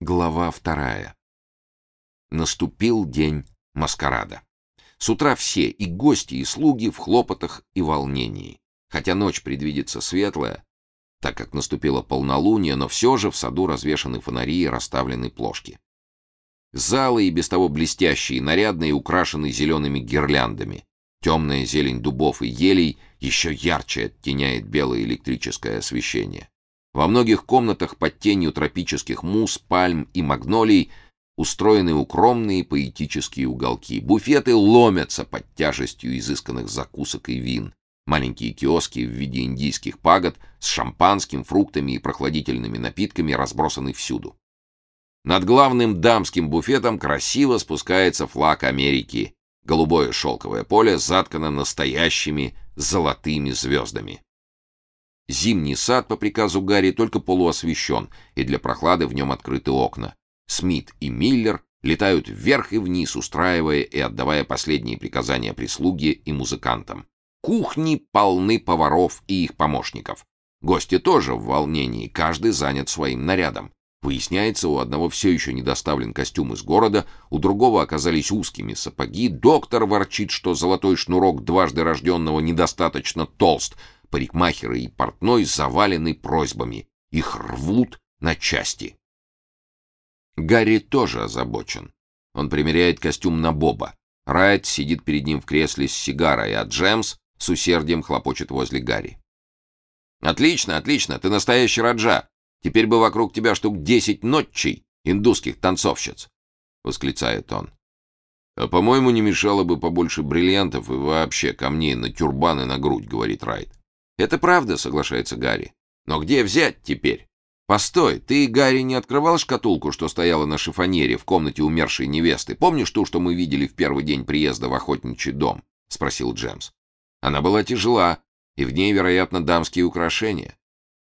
Глава вторая. Наступил день маскарада. С утра все, и гости, и слуги, в хлопотах и волнении. Хотя ночь предвидится светлая, так как наступило полнолуние, но все же в саду развешаны фонари и расставлены плошки. Залы и без того блестящие, нарядные, украшены зелеными гирляндами. Темная зелень дубов и елей еще ярче оттеняет белое электрическое освещение. Во многих комнатах под тенью тропических мус, пальм и магнолий устроены укромные поэтические уголки. Буфеты ломятся под тяжестью изысканных закусок и вин. Маленькие киоски в виде индийских пагод с шампанским, фруктами и прохладительными напитками разбросаны всюду. Над главным дамским буфетом красиво спускается флаг Америки. Голубое шелковое поле заткано настоящими золотыми звездами. Зимний сад по приказу Гарри только полуосвещен, и для прохлады в нем открыты окна. Смит и Миллер летают вверх и вниз, устраивая и отдавая последние приказания прислуге и музыкантам. Кухни полны поваров и их помощников. Гости тоже в волнении, каждый занят своим нарядом. Выясняется, у одного все еще не доставлен костюм из города, у другого оказались узкими сапоги, доктор ворчит, что золотой шнурок дважды рожденного недостаточно толст, парикмахеры и портной завалены просьбами. Их рвут на части. Гарри тоже озабочен. Он примеряет костюм на Боба. Райт сидит перед ним в кресле с сигарой, а Джемс с усердием хлопочет возле Гарри. «Отлично, отлично, ты настоящий Раджа. Теперь бы вокруг тебя штук десять нотчей, индусских танцовщиц», — восклицает он. «А, по-моему, не мешало бы побольше бриллиантов и вообще камней на тюрбаны на грудь», — говорит Райт. «Это правда», — соглашается Гарри. «Но где взять теперь?» «Постой, ты, Гарри, не открывал шкатулку, что стояла на шифонере в комнате умершей невесты? Помнишь ту, что мы видели в первый день приезда в охотничий дом?» — спросил Джемс. «Она была тяжела, и в ней, вероятно, дамские украшения».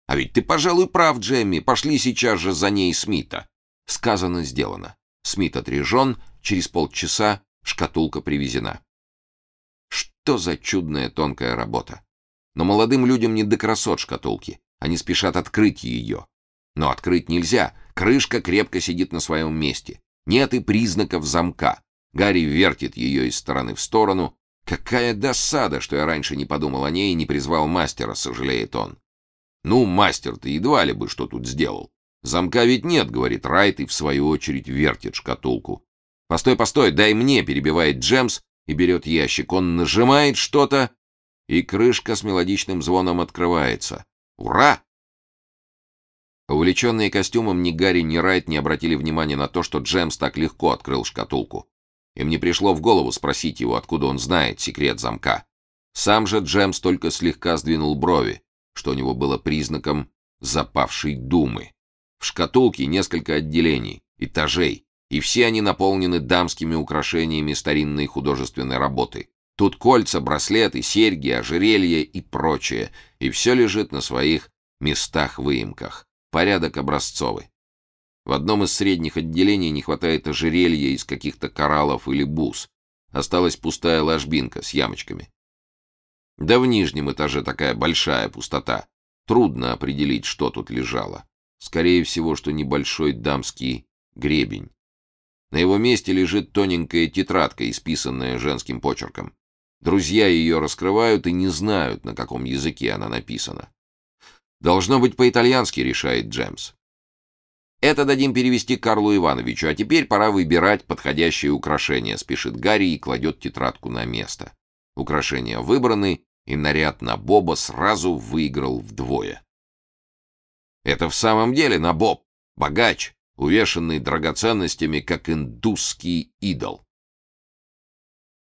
«А ведь ты, пожалуй, прав, Джемми. Пошли сейчас же за ней Смита». Сказано, сделано. Смит отрежен, через полчаса шкатулка привезена. Что за чудная тонкая работа! Но молодым людям не до красот шкатулки. Они спешат открыть ее. Но открыть нельзя. Крышка крепко сидит на своем месте. Нет и признаков замка. Гарри вертит ее из стороны в сторону. «Какая досада, что я раньше не подумал о ней и не призвал мастера», — сожалеет он. «Ну, мастер-то едва ли бы что тут сделал. Замка ведь нет», — говорит Райт и в свою очередь вертит шкатулку. «Постой, постой, дай мне», — перебивает Джемс и берет ящик. Он нажимает что-то, и крышка с мелодичным звоном открывается. Ура! Увлеченные костюмом ни Гарри, ни Райт не обратили внимания на то, что Джемс так легко открыл шкатулку. Им не пришло в голову спросить его, откуда он знает секрет замка. Сам же Джемс только слегка сдвинул брови, что у него было признаком запавшей думы. В шкатулке несколько отделений, этажей, и все они наполнены дамскими украшениями старинной художественной работы. Тут кольца, браслеты, серьги, ожерелья и прочее, и все лежит на своих местах-выемках. Порядок образцовый. В одном из средних отделений не хватает ожерелья из каких-то кораллов или бус. Осталась пустая ложбинка с ямочками. Да в нижнем этаже такая большая пустота. Трудно определить, что тут лежало. Скорее всего, что небольшой дамский гребень. На его месте лежит тоненькая тетрадка, исписанная женским почерком. Друзья ее раскрывают и не знают, на каком языке она написана. «Должно быть по-итальянски», — решает Джемс. «Это дадим перевести Карлу Ивановичу, а теперь пора выбирать подходящее украшение», — спешит Гарри и кладет тетрадку на место. Украшения выбраны, и наряд на Боба сразу выиграл вдвое. Это в самом деле на Боб, богач, увешанный драгоценностями, как индусский идол.